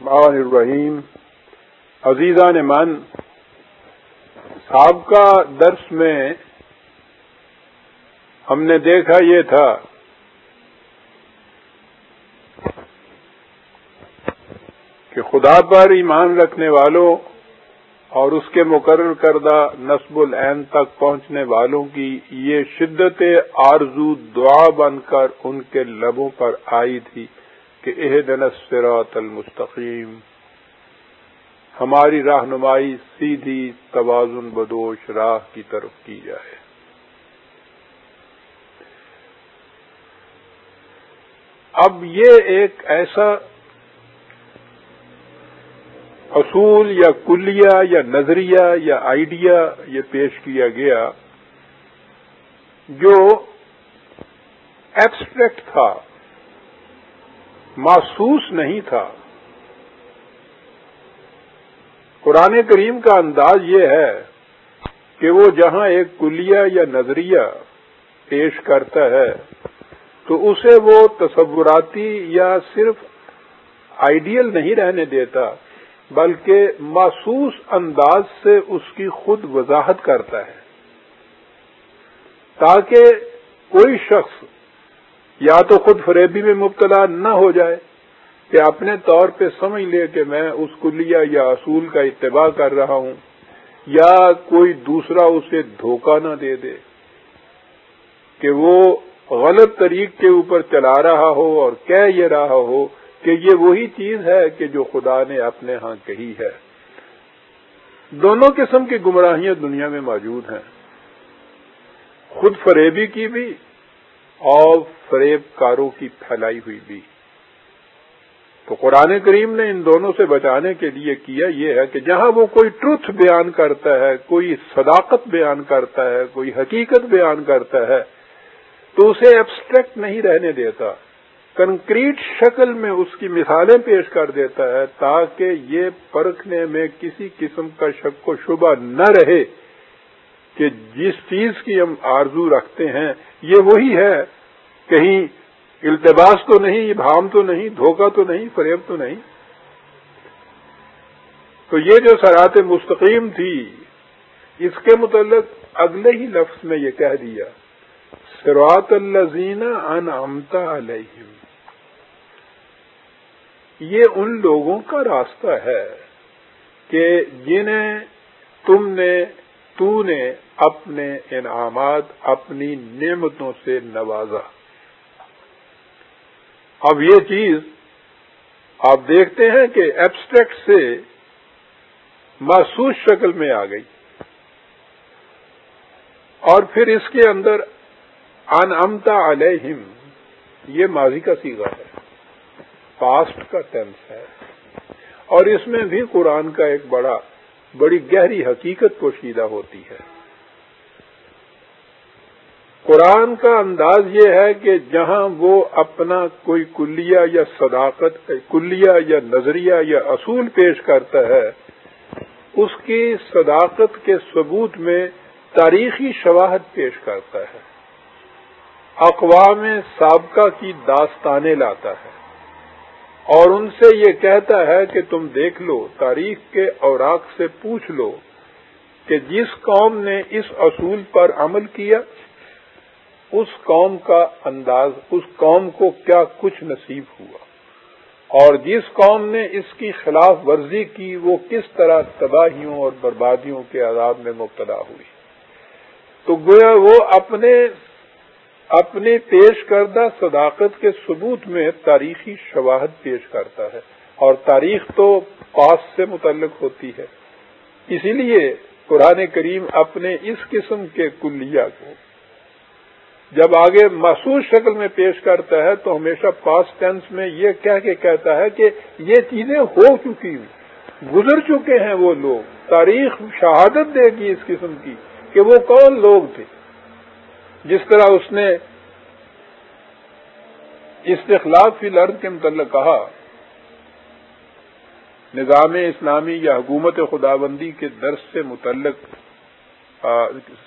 الرحمن الرحیم. عزیزہ نے من سابقہ درس میں ہم نے دیکھا یہ تھا کہ خدا پر ایمان رکھنے والوں اور اس کے مقرر کردہ نصب العین تک پہنچنے والوں کی یہ شدت آرزو دعا بن کر ان کے لبوں پر آئی تھی۔ کہ اح دنسرات المستقیم۔ ہماری رہنمائی سیدھی توازن بدوش راہ کی طرف کی جائے۔ اب یہ ایک ایسا اصول یا کلیہ یا نظریہ یا آئیڈیا یہ پیش کیا گیا جو ایبسٹریکٹ تھا۔ محسوس نہیں تھا۔ قرآن کریم کا انداز یہ ہے کہ وہ جہاں ایک کلیہ یا نظریہ پیش کرتا ہے، تو اسے وہ تصوراتی یا صرف آئیڈیل نہیں رہنے دیتا، بلکہ محسوس انداز سے اس کی خود وضاحت کرتا ہے۔ تاکہ کوئی شخص یا تو خود فریبی میں مبتلا نہ ہو جائے کہ اپنے طور پہ سمجھ لے کہ میں اس کلیہ یا اصول کا اتباع کر رہا ہوں، یا کوئی دوسرا اسے دھوکہ نہ دے دے کہ وہ غلط طریق کے اوپر چلا رہا ہو اور کہہ یہ رہا ہو کہ یہ وہی چیز ہے کہ جو خدا نے اپنے ہاں کہی ہے۔ دونوں قسم کی گمراہیاں دنیا میں موجود ہیں۔ خود فریبی کی بھی اور فریب کاروں کی پھیلائی ہوئی بھی۔ تو قرآن کریم نے ان دونوں سے بچانے کے لیے کیا یہ ہے کہ جہاں وہ کوئی ٹروتھ بیان کرتا ہے، کوئی صداقت بیان کرتا ہے، کوئی حقیقت بیان کرتا ہے، تو اسے ایبسٹریکٹ نہیں رہنے دیتا۔ کنکریٹ شکل میں اس کی مثالیں پیش کر دیتا ہے تاکہ یہ پرکھنے میں کسی قسم کا شک و شبہ نہ رہے کہ جس چیز کی ہم آرزو رکھتے ہیں، یہ وہی ہے کہیں التباس تو نہیں، بھام تو نہیں، دھوکہ تو نہیں، فریب تو نہیں۔ تو یہ جو سرات مستقیم تھی، اس کے متعلق اگلے ہی لفظ میں یہ کہہ دیا سروات الزین ان امتا علیہم۔ یہ ان لوگوں کا راستہ ہے کہ جنہیں تم نے، تو نے اپنے انعامات، اپنی نعمتوں سے نوازا۔ اب یہ چیز آپ دیکھتے ہیں کہ ایبسٹریکٹ سے محسوس شکل میں آ گئی اور پھر اس کے اندر انعمتا علیہم، یہ ماضی کا سیگا ہے پاسٹ کا ٹینس ہے۔ اور اس میں بھی قرآن کا ایک بڑا، بڑی گہری حقیقت پوشیدہ ہوتی ہے۔ قرآن کا انداز یہ ہے کہ جہاں وہ اپنا کوئی کلیہ یا صداقت، کلیہ یا نظریہ یا اصول پیش کرتا ہے، اس کی صداقت کے ثبوت میں تاریخی شواہد پیش کرتا ہے۔ اقوام سابقہ کی داستانیں لاتا ہے۔ اور ان سے یہ کہتا ہے کہ تم دیکھ لو، تاریخ کے اوراق سے پوچھ لو کہ جس قوم نے اس اصول پر عمل کیا اس قوم کا انداز، اس قوم کو کیا کچھ نصیب ہوا؟ اور جس قوم نے اس کی خلاف ورزی کی، وہ کس طرح تباہیوں اور بربادیوں کے عذاب میں مبتلا ہوئی؟ تو گویا وہ اپنے اپنے پیش کردہ صداقت کے ثبوت میں تاریخی شواہد پیش کرتا ہے۔ اور تاریخ تو پاس سے متعلق ہوتی ہے۔ اسی لیے قرآن کریم اپنے اس قسم کے کلیہ کو جب آگے محسوس شکل میں پیش کرتا ہے تو ہمیشہ پاس ٹینس میں یہ کہہ کے کہتا ہے کہ یہ چیزیں ہو چکی گزر چکے ہیں وہ لوگ۔ تاریخ شہادت دے گی اس قسم کی کہ وہ کون لوگ تھے۔ جس طرح اس نے استخلاف فی الارض کے متعلق کہا، نظام اسلامی یا حکومت خدابندی کے درس سے متعلق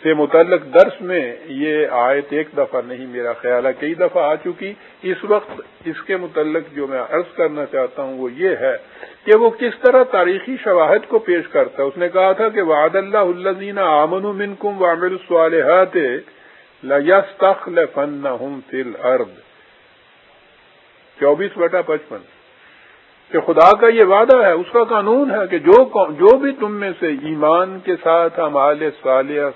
سے متعلق درس میں یہ آیت ایک دفعہ نہیں، میرا خیال ہے کئی دفعہ آ چکی۔ اس وقت اس کے متعلق جو میں عرض کرنا چاہتا ہوں وہ یہ ہے کہ وہ کس طرح تاریخی شواہد کو پیش کرتا ہے۔ اس نے کہا تھا کہ وعد اللہ الزین آمن من کم وامر الصالحات لس تخل فن فل ارد چوبیس بٹا پچپن۔ کہ خدا کا یہ وعدہ ہے، اس کا قانون ہے کہ جو جو بھی تم میں سے ایمان کے ساتھ ہمال صالح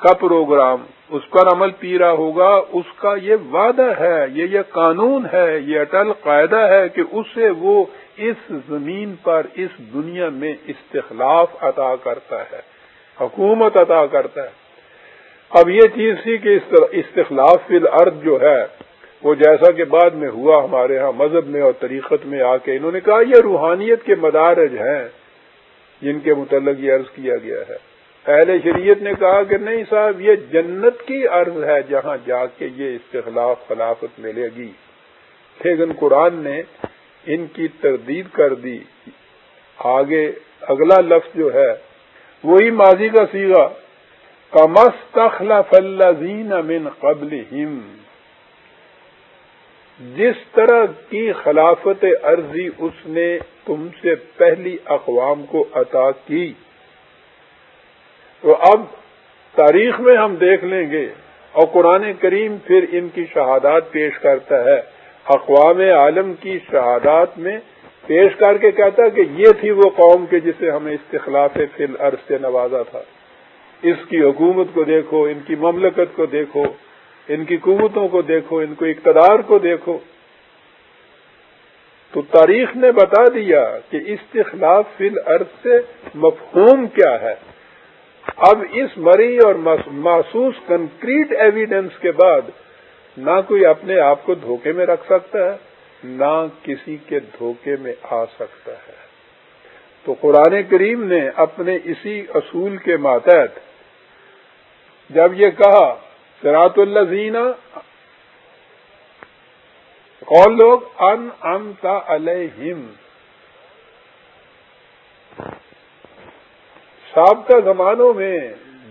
کا پروگرام اس پر عمل پیرا ہوگا، اس کا یہ وعدہ ہے، یہ یہ قانون ہے، یہ اٹل قاعدہ ہے کہ اسے وہ اس زمین پر، اس دنیا میں استخلاف عطا کرتا ہے، حکومت عطا کرتا ہے۔ اب یہ چیز تھی کہ استخلاف فی الارض جو ہے وہ جیسا کہ بعد میں ہوا ہمارے ہاں مذہب میں اور طریقت میں آ کے انہوں نے کہا، یہ روحانیت کے مدارج ہیں جن کے متعلق یہ عرض کیا گیا ہے۔ اہل شریعت نے کہا کہ نہیں صاحب، یہ جنت کی عرض ہے جہاں جا کے یہ استخلاف، خلافت ملے گی۔ لیکن قرآن نے ان کی تردید کر دی۔ آگے اگلا لفظ جو ہے، وہی ماضی کا سیگا کمس تخلا فلزین امن قبل جس طرح کی خلافت عرضی اس نے تم سے پہلی اقوام کو عطا کی۔ تو اب تاریخ میں ہم دیکھ لیں گے اور قرآن کریم پھر ان کی شہادات پیش کرتا ہے۔ اقوام عالم کی شہادات میں پیش کر کے کہتا ہے کہ یہ تھی وہ قوم کے جسے ہمیں استخلاف فی الارض سے نوازا تھا۔ اس کی حکومت کو دیکھو، ان کی مملکت کو دیکھو۔ ان کی قوتوں کو دیکھو، ان کو اقتدار کو دیکھو۔ تو تاریخ نے بتا دیا کہ استخلاف فی الارض سے مفہوم کیا ہے۔ اب اس مری اور محسوس کنکریٹ ایویڈنس کے بعد نہ کوئی اپنے آپ کو دھوکے میں رکھ سکتا ہے، نہ کسی کے دھوکے میں آ سکتا ہے۔ تو قرآن کریم نے اپنے اسی اصول کے ماتحت جب یہ کہا سراط اللہ زینا کون لوگ، ان امتا علیہم۔ سابقہ زمانوں میں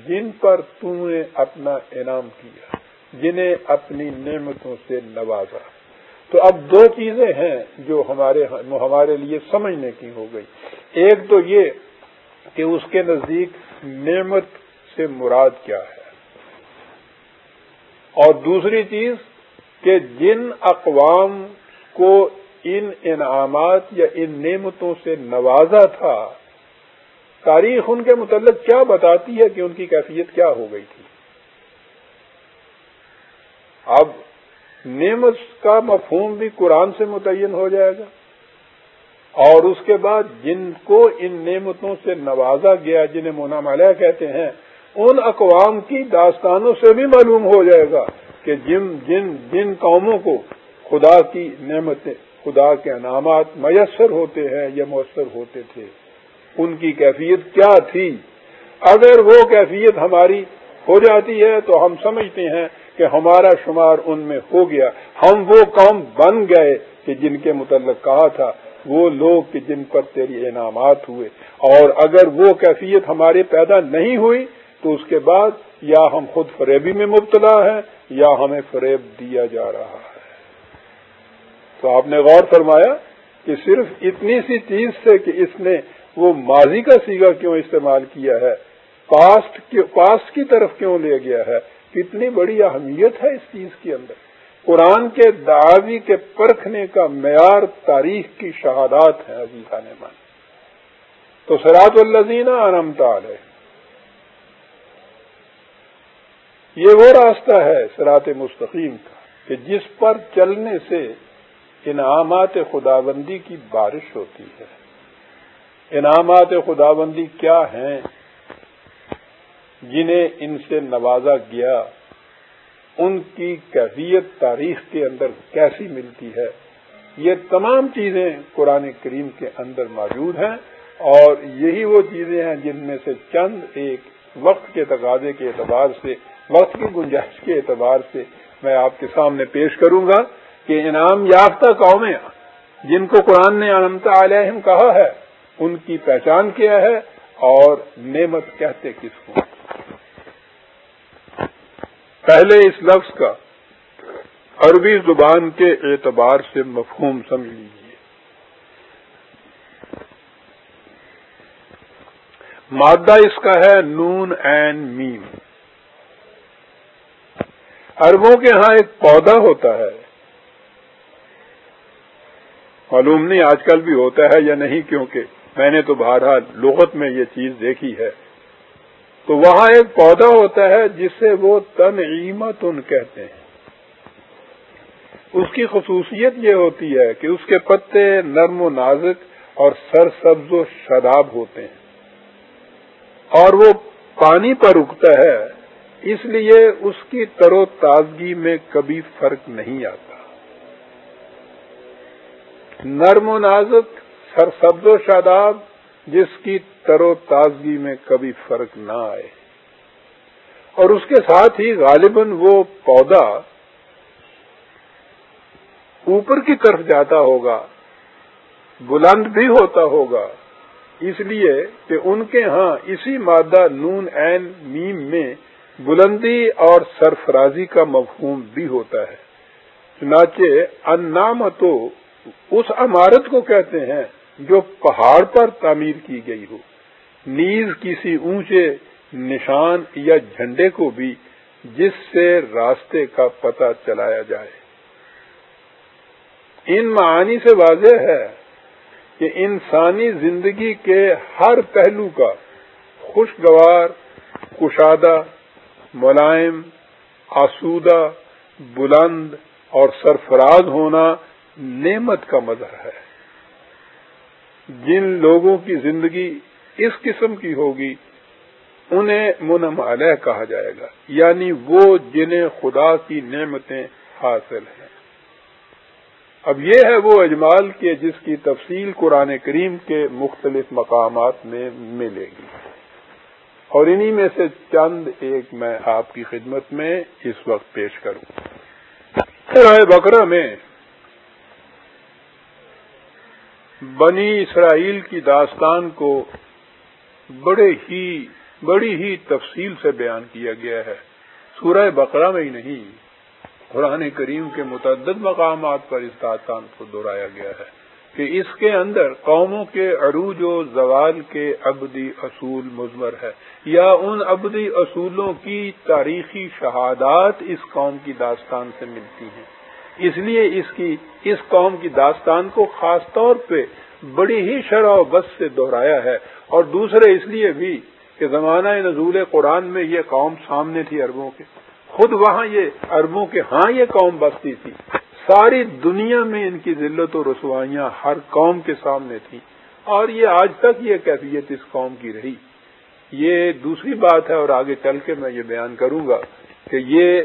جن پر تم نے اپنا انعام کیا، جنہیں اپنی نعمتوں سے نوازا۔ تو اب دو چیزیں ہیں جو ہمارے ہاں، ہمارے لیے سمجھنے کی ہو گئی۔ ایک تو یہ کہ اس کے نزدیک نعمت سے مراد کیا ہے۔ اور دوسری چیز کہ جن اقوام کو ان انعامات یا ان نعمتوں سے نوازا تھا، تاریخ ان کے متعلق کیا بتاتی ہے کہ ان کی کیفیت کیا ہو گئی تھی؟ اب نعمت کا مفہوم بھی قرآن سے متعین ہو جائے گا، اور اس کے بعد جن کو ان نعمتوں سے نوازا گیا، جنہیں مونا مالیہ کہتے ہیں ان اقوام کی داستانوں سے بھی معلوم ہو جائے گا کہ جن جن جن قوموں کو خدا کی نعمتیں، خدا کے انعامات میسر ہوتے ہیں یا مؤثر ہوتے تھے، ان کی کیفیت کیا تھی؟ اگر وہ کیفیت ہماری ہو جاتی ہے تو ہم سمجھتے ہیں کہ ہمارا شمار ان میں ہو گیا۔ ہم وہ قوم بن گئے کہ جن کے متعلق کہا تھا، وہ لوگ کہ جن پر تیری انعامات ہوئے۔ اور اگر وہ کیفیت ہمارے پیدا نہیں ہوئی تو اس کے بعد یا ہم خود فریبی میں مبتلا ہیں یا ہمیں فریب دیا جا رہا ہے۔ تو آپ نے غور فرمایا کہ صرف اتنی سی چیز سے کہ اس نے وہ ماضی کا سیگا کیوں استعمال کیا ہے؟ پاسٹ پاسٹ کی طرف کیوں لے گیا ہے؟ کتنی بڑی اہمیت ہے اس چیز کے اندر۔ قرآن کے دعوی کے پرکھنے کا معیار تاریخ کی شہادات ہے عزیزہ نے من تو سراط الزینہ انمتا علیہ۔ یہ وہ راستہ ہے سرات مستقیم کا کہ جس پر چلنے سے انعامات خداوندی کی بارش ہوتی ہے۔ انعامات خداوندی کیا ہیں جنہیں ان سے نوازا گیا؟ ان کی کیفیت تاریخ کے اندر کیسی ملتی ہے؟ یہ تمام چیزیں قرآن کریم کے اندر موجود ہیں اور یہی وہ چیزیں ہیں جن میں سے چند ایک وقت کے تقاضے کے اعتبار سے وقت کی گنجائش کے اعتبار سے میں آپ کے سامنے پیش کروں گا کہ انعام یافتہ قومیں جن کو قرآن نے انمتا علیہم کہا ہے، ان کی پہچان کیا ہے اور نعمت کہتے کس کو؟ پہلے اس لفظ کا عربی زبان کے اعتبار سے مفہوم سمجھ لیجیے مادہ اس کا ہے نون این میم۔ اربوں کے ہاں ایک پودا ہوتا ہے۔ معلوم نہیں آج کل بھی ہوتا ہے یا نہیں، کیونکہ میں نے تو بہرحال لغت میں یہ چیز دیکھی ہے۔ تو وہاں ایک پودا ہوتا ہے جسے وہ تنعیمت ان کہتے ہیں۔ اس کی خصوصیت یہ ہوتی ہے کہ اس کے پتے نرم و نازک اور سر سبز و شراب ہوتے ہیں۔ اور وہ پانی پر اگتا ہے۔ اس لیے اس کی تر و تازگی میں کبھی فرق نہیں آتا۔ نرم و نازک سر سبز و شاداب، جس کی تر و تازگی میں کبھی فرق نہ آئے۔ اور اس کے ساتھ ہی غالباً وہ پودا اوپر کی طرف جاتا ہوگا، بلند بھی ہوتا ہوگا۔ اس لیے کہ ان کے ہاں اسی مادہ نون این میم میں بلندی اور سرفرازی کا مفہوم بھی ہوتا ہے۔ چنانچہ ان تو اس عمارت کو کہتے ہیں جو پہاڑ پر تعمیر کی گئی ہو۔ نیز کسی اونچے نشان یا جھنڈے کو بھی جس سے راستے کا پتہ چلایا جائے۔ ان معانی سے واضح ہے کہ انسانی زندگی کے ہر پہلو کا خوشگوار، کشادہ ملائم، آسودہ، بلند اور سرفراز ہونا نعمت کا مظہر ہے۔ جن لوگوں کی زندگی اس قسم کی ہوگی، انہیں منم علیہ کہا جائے گا یعنی وہ جنہیں خدا کی نعمتیں حاصل ہیں۔ اب یہ ہے وہ اجمال کے جس کی تفصیل قرآن کریم کے مختلف مقامات میں ملے گی۔ اور انہی میں سے چند ایک میں آپ کی خدمت میں اس وقت پیش کروں۔ بکرا میں بنی اسرائیل کی داستان کو بڑے ہی بڑی ہی تفصیل سے بیان کیا گیا ہے۔ سورہ بقرہ میں ہی نہیں، قرآن کریم کے متعدد مقامات پر اس داستان کو دہرایا گیا ہے۔ کہ اس کے اندر قوموں کے عروج و زوال کے ابدی اصول مضمر ہے، یا ان ابدی اصولوں کی تاریخی شہادات اس قوم کی داستان سے ملتی ہیں۔ اس لیے اس کی، اس قوم کی داستان کو خاص طور پہ بڑی ہی شرح و بس سے دہرایا ہے۔ اور دوسرے اس لیے بھی کہ زمانہ نزول قرآن میں یہ قوم سامنے تھی اربوں کے۔ خود وہاں یہ اربوں کے ہاں یہ قوم بستی تھی۔ ساری دنیا میں ان کی ذلت و رسوائیاں ہر قوم کے سامنے تھیں اور یہ آج تک یہ کیفیت اس قوم کی رہی۔ یہ دوسری بات ہے اور آگے چل کے میں یہ بیان کروں گا کہ یہ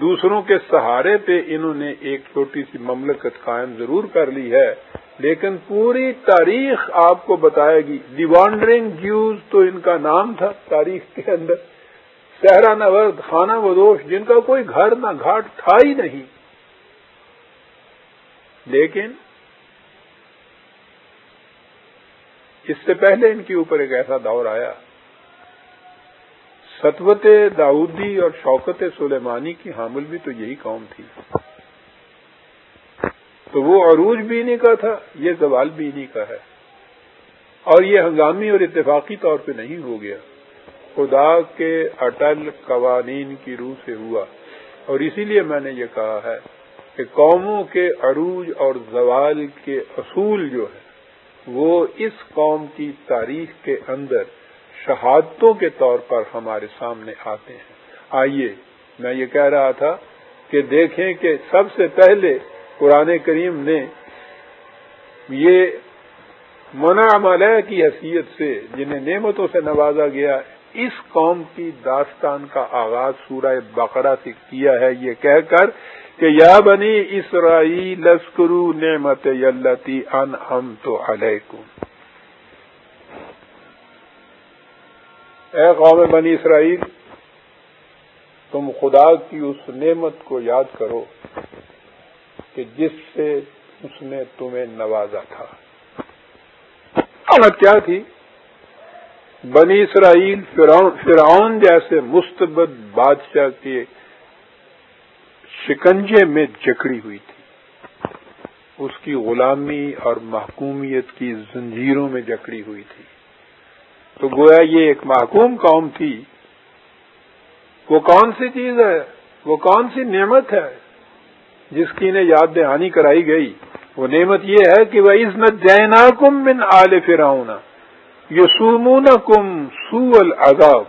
دوسروں کے سہارے پہ انہوں نے ایک چھوٹی سی مملکت قائم ضرور کر لی ہے، لیکن پوری تاریخ آپ کو بتائے گی۔ دی وانڈرنگ جیوز تو ان کا نام تھا تاریخ کے اندر۔ صحرا نورد، خانہ بدوش جن کا کوئی گھر نہ گھاٹ تھا ہی نہیں۔ لیکن اس سے پہلے ان کے اوپر ایک ایسا دور آیا۔ ستوت داؤدی اور شوکت سلیمانی کی حامل بھی تو یہی قوم تھی۔ تو وہ عروج بھی انہیں کا تھا، یہ زوال بھی انہیں کا ہے۔ اور یہ ہنگامی اور اتفاقی طور پہ نہیں ہو گیا۔ خدا کے اٹل قوانین کی روح سے ہوا۔ اور اسی لیے میں نے یہ کہا ہے کہ قوموں کے عروج اور زوال کے اصول جو ہے وہ اس قوم کی تاریخ کے اندر شہادتوں کے طور پر ہمارے سامنے آتے ہیں۔ آئیے، میں یہ کہہ رہا تھا کہ دیکھیں کہ سب سے پہلے قرآن کریم نے یہ منع ملیہ کی حیثیت سے، جنہیں نعمتوں سے نوازا گیا، اس قوم کی داستان کا آغاز سورہ بقرہ سے کیا ہے، یہ کہہ کر کہ یا بنی اسرائیل لسکرو نعمت یلتی ان ہم تو علیکم۔ اے قوم بنی اسرائیل، تم خدا کی اس نعمت کو یاد کرو کہ جس سے اس نے تمہیں نوازا تھا۔ کیا تھی؟ بنی اسرائیل فرعون جیسے مستبد بادشاہ کے شکنجے میں جکڑی ہوئی تھی۔ اس کی غلامی اور محکومیت کی زنجیروں میں جکڑی ہوئی تھی۔ تو گویا یہ ایک محکوم قوم تھی۔ وہ کون سی چیز ہے؟ وہ کون سی نعمت ہے جس کی انہیں یاد دہانی کرائی گئی؟ وہ نعمت یہ ہے کہ وہ عزمت جینا کم من آل فراؤنا یو سومون کم سو العذاب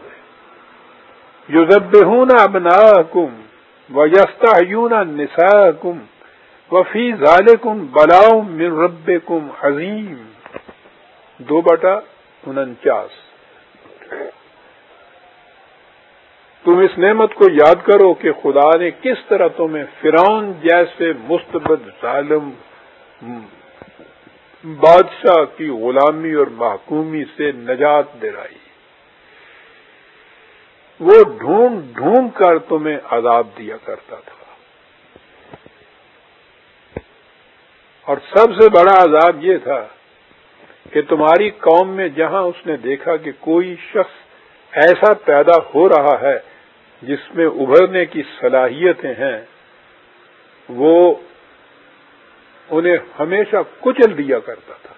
یو ضب ابنا کم و یستا یون نسا کم وفی ذالکم بلاؤ من رب کم عظیم دو بٹا انچاس تم اس نعمت کو یاد کرو کہ خدا نے کس طرح تمہیں فرعون جیسے مستبد ظالم، بادشاہ کی غلامی اور محکومی سے نجات دلائی۔ وہ ڈھونڈ ڈھونڈ کر تمہیں عذاب دیا کرتا تھا۔ اور سب سے بڑا عذاب یہ تھا کہ تمہاری قوم میں جہاں اس نے دیکھا کہ کوئی شخص ایسا پیدا ہو رہا ہے جس میں ابھرنے کی صلاحیتیں ہیں، وہ انہیں ہمیشہ کچل دیا کرتا تھا۔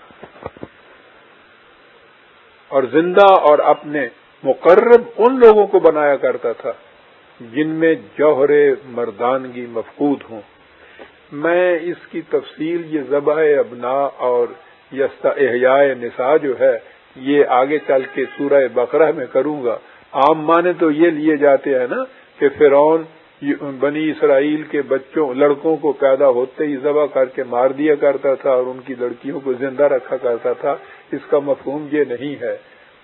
اور زندہ اور اپنے مقرب ان لوگوں کو بنایا کرتا تھا جن میں جوہر مردانگی مفقود ہوں۔ میں اس کی تفصیل، یہ ذبح ابنا اور یستا احیاء نساء جو ہے، یہ آگے چل کے سورہ بقرہ میں کروں گا۔ عام معنی تو یہ لیے جاتے ہیں نا کہ فرعون، بنی اسرائیل کے بچوں، لڑکوں کو پیدا ہوتے ہی ذبح کر کے مار دیا کرتا تھا اور ان کی لڑکیوں کو زندہ رکھا کرتا تھا۔ اس کا مفہوم یہ نہیں ہے۔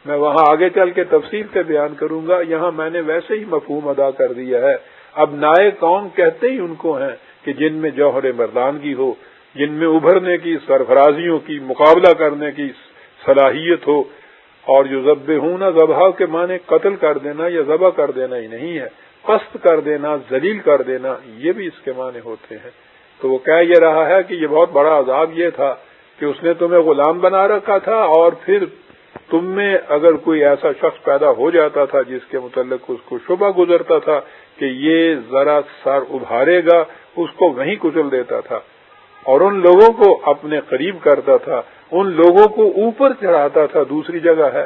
میں وہاں آگے چل کے تفصیل سے بیان کروں گا، یہاں میں نے ویسے ہی مفہوم ادا کر دیا ہے۔ اب نائے قوم کہتے ہی ان کو ہیں کہ جن میں جوہر مردانگی ہو، جن میں ابھرنے کی، سرفرازیوں کی، مقابلہ کرنے کی صلاحیت ہو، اور جو ضب ہوں ذبح کے معنی قتل کر دینا یا ذبح کر دینا ہی نہیں ہے قصد کر دینا، ذلیل کر دینا، یہ بھی اس کے معنی ہوتے ہیں۔ تو وہ کہہ یہ رہا ہے کہ یہ بہت بڑا عذاب یہ تھا کہ اس نے تمہیں غلام بنا رکھا تھا اور پھر تم میں اگر کوئی ایسا شخص پیدا ہو جاتا تھا جس کے متعلق اس کو شبہ گزرتا تھا کہ یہ ذرا سر ابھارے گا، اس کو وہیں کچل دیتا تھا۔ اور ان لوگوں کو اپنے قریب کرتا تھا، ان لوگوں کو اوپر چڑھاتا تھا، دوسری جگہ ہے۔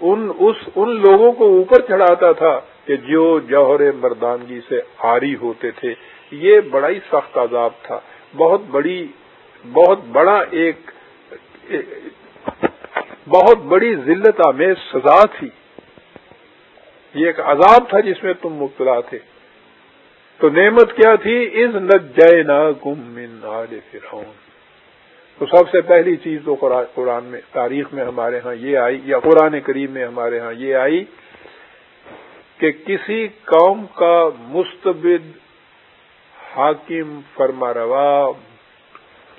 ان، اس، ان لوگوں کو اوپر چڑھاتا تھا کہ جو جوہر مردانگی سے آری ہوتے تھے۔ یہ بڑا ہی سخت عذاب تھا۔ بہت بڑی، بہت بڑا ایک بہت بڑی ذلت آمیز سزا تھی۔ یہ ایک عذاب تھا جس میں تم مبتلا تھے۔ تو نعمت کیا تھی؟ از جے نا گم من آل فرعون۔ تو سب سے پہلی چیز تو قرآن میں تاریخ میں ہمارے ہاں یہ آئی، یا قرآن کریم میں ہمارے ہاں یہ آئی کہ کسی قوم کا مستبد حاکم فرما روا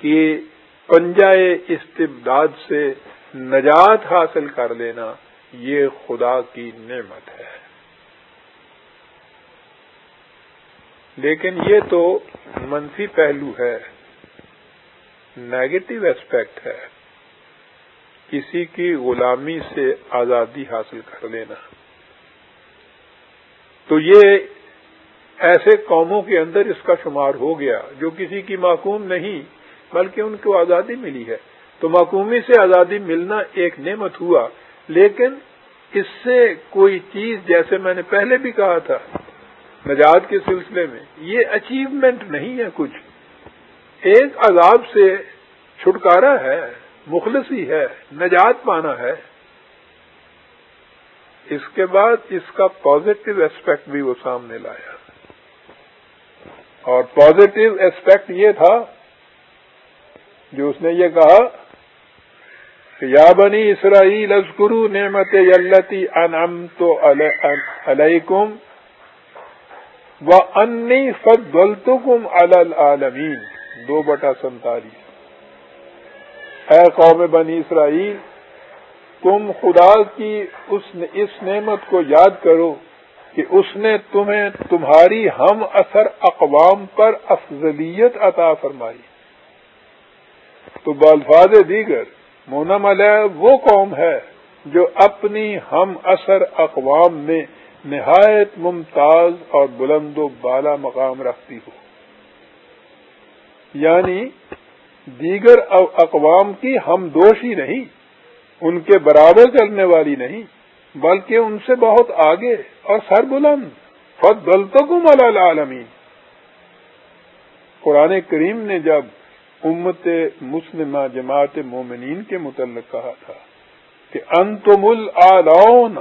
کی پنجائے استبداد سے نجات حاصل کر لینا یہ خدا کی نعمت ہے۔ لیکن یہ تو منفی پہلو ہے نیگیٹو اسپیکٹ ہے۔ کسی کی غلامی سے آزادی حاصل کر لینا۔ تو یہ ایسے قوموں کے اندر اس کا شمار ہو گیا جو کسی کی معقوم نہیں، بلکہ ان کو آزادی ملی ہے۔ تو معقومی سے آزادی ملنا ایک نعمت ہوا، لیکن اس سے کوئی چیز جیسے میں نے پہلے بھی کہا تھا، نجات کے سلسلے میں، یہ اچیومنٹ نہیں ہے کچھ۔ ایک عذاب سے چھٹکارا ہے، مخلصی ہے، نجات پانا ہے۔ اس کے بعد اس کا پازیٹو اسپیکٹ بھی وہ سامنے لایا۔ اور پازیٹو اسپیکٹ یہ تھا، جو اس نے یہ کہا یا بنی اسرائیل ازکرو نعمت یلتی انعم تو علیکم و انی فضلتکم علی العالمین دو بٹا سنتالیس. اے قوم بنی اسرائیل، تم خدا کی اس اس نعمت کو یاد کرو کہ اس نے تمہیں تمہاری ہم اثر اقوام پر افضلیت عطا فرمائی۔ تو بالفاظ دیگر مونم علیہ وہ قوم ہے جو اپنی ہم اثر اقوام میں نہایت ممتاز اور بلند و بالا مقام رکھتی ہو۔ یعنی دیگر اقوام کی ہم دوشی نہیں، ان کے برابر کرنے والی نہیں، بلکہ ان سے بہت آگے اور سر بلند فت غلطوں العالمین۔ قرآن کریم نے جب امت مسلمہ جماعت مومنین کے متعلق کہا تھا کہ انتم العلون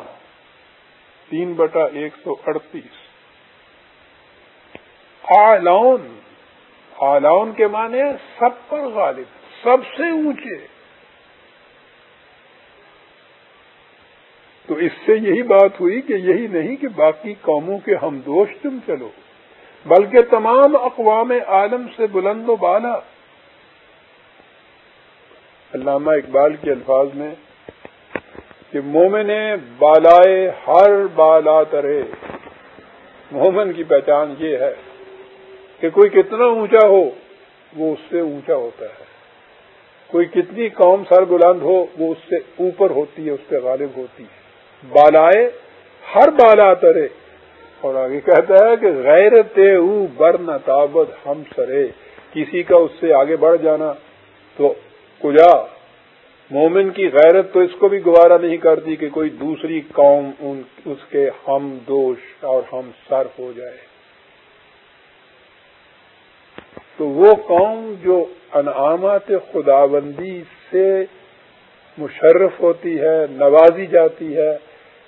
تین بٹا ایک سو اڑتیس۔ آلون آلون کے معنی سب پر غالب، سب سے اونچے۔ تو اس سے یہی بات ہوئی کہ یہی نہیں کہ باقی قوموں کے ہم دوش تم چلو، بلکہ تمام اقوام عالم سے بلند و بالا۔ علامہ اقبال کے الفاظ میں کہ مومن بالائے ہر بالا ترے۔ مومن کی پہچان یہ ہے کہ کوئی کتنا اونچا ہو، وہ اس سے اونچا ہوتا ہے۔ کوئی کتنی قوم سر بلند ہو، وہ اس سے اوپر ہوتی ہے، اس سے غالب ہوتی ہے۔ بالائے ہر بالا ترے۔ اور آگے کہتا ہے کہ غیر تے او، بر تابد ہم سرے۔ کسی کا اس سے آگے بڑھ جانا تو کجا مومن کی غیرت تو اس کو بھی گوارا نہیں کرتی کہ کوئی دوسری قوم ان اس کے ہم دوش اور ہم سر ہو جائے۔ تو وہ قوم جو انعامات خداوندی سے مشرف ہوتی ہے، نوازی جاتی ہے